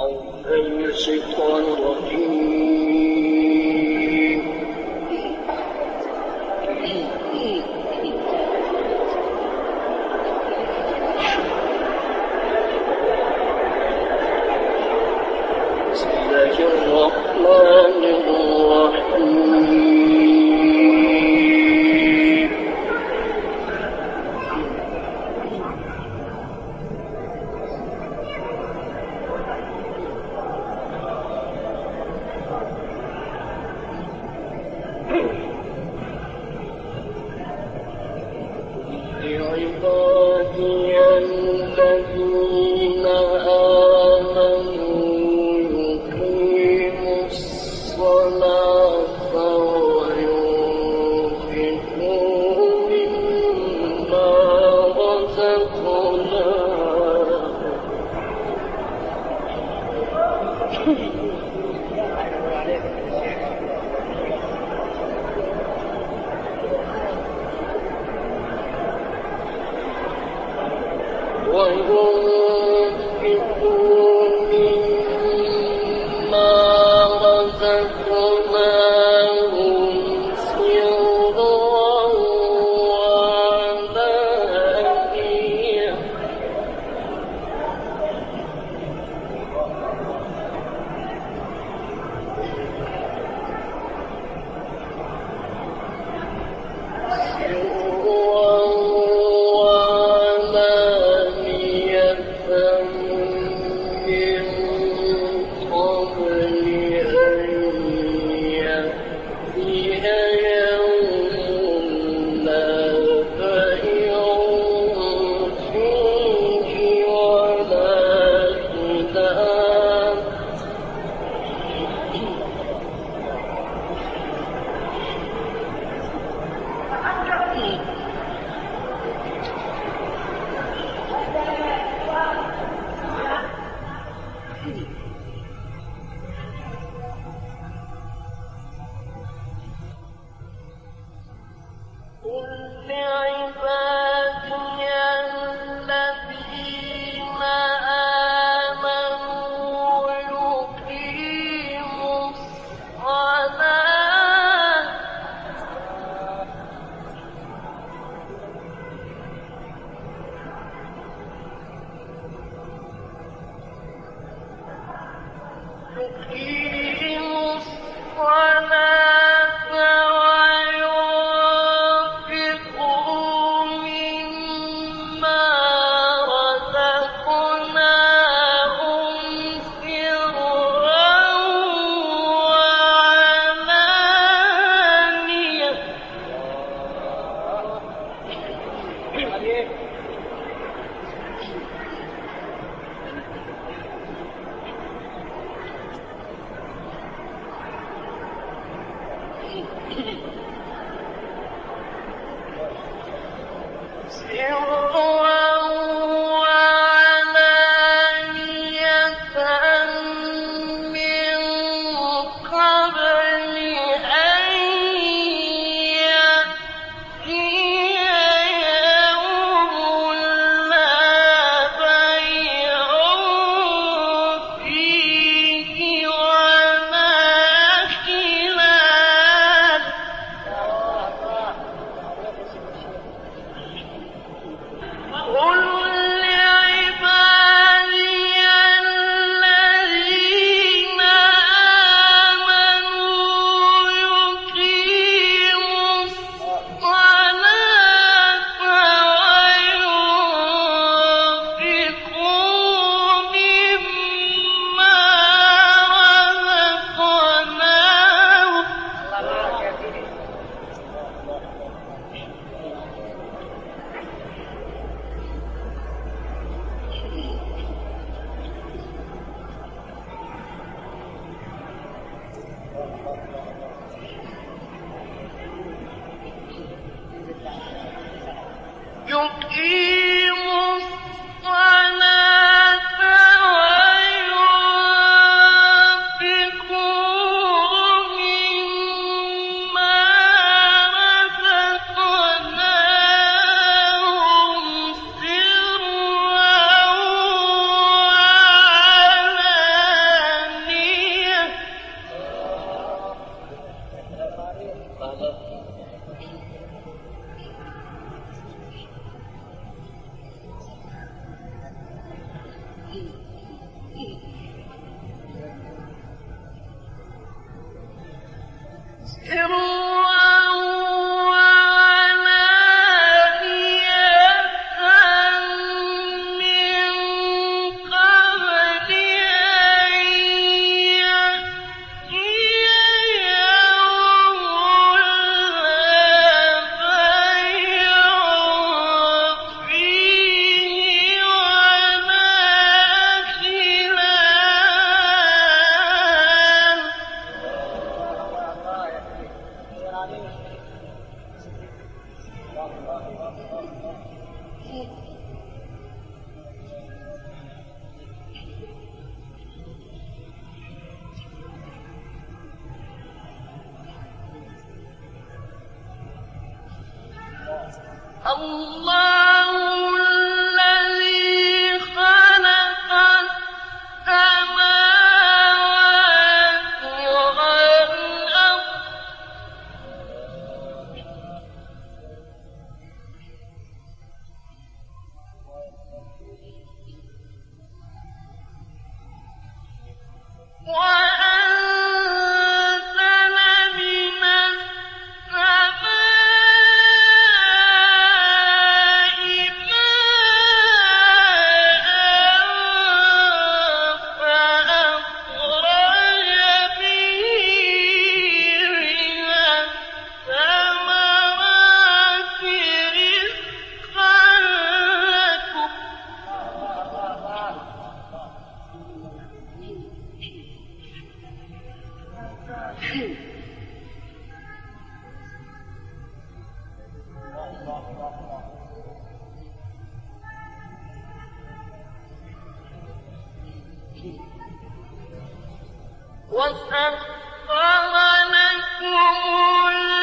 الشيطان الرجيم تَتَّقُونَ وسخر لكم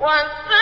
万岁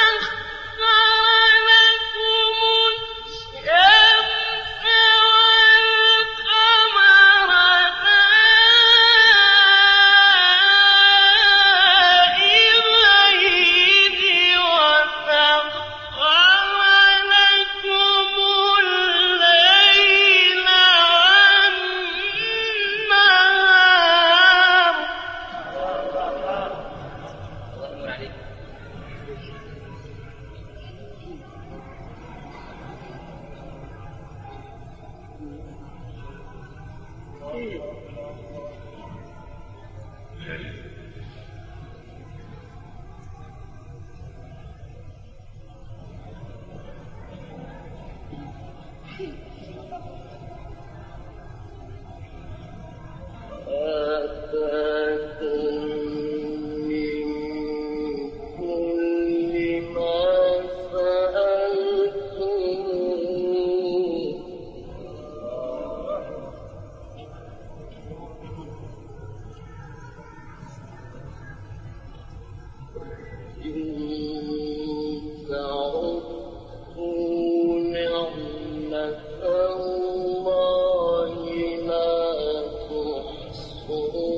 Oh,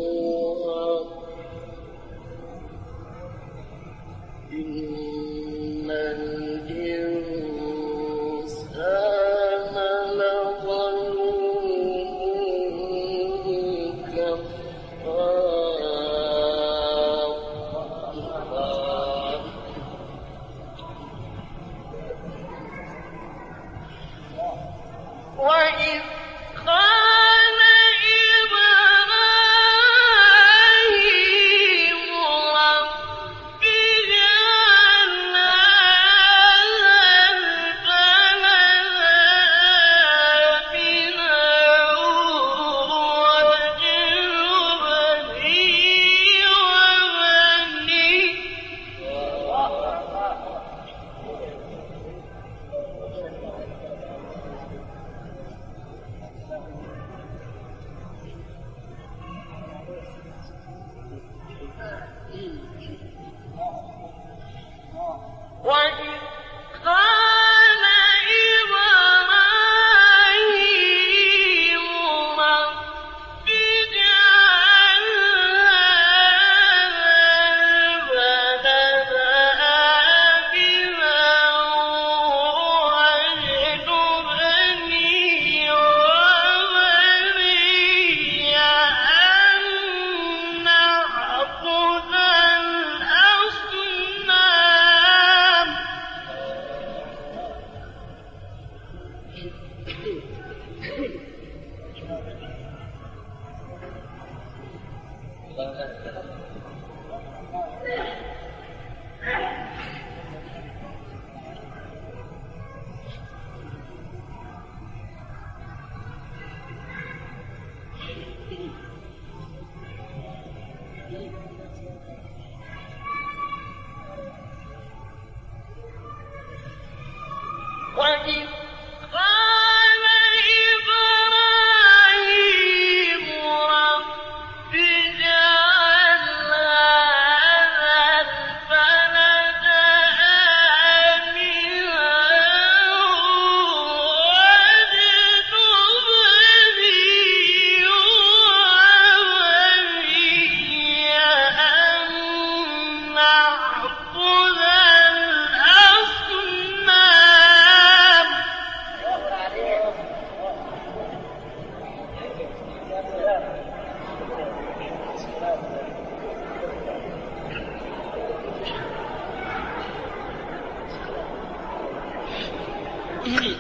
ili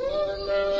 Thank you.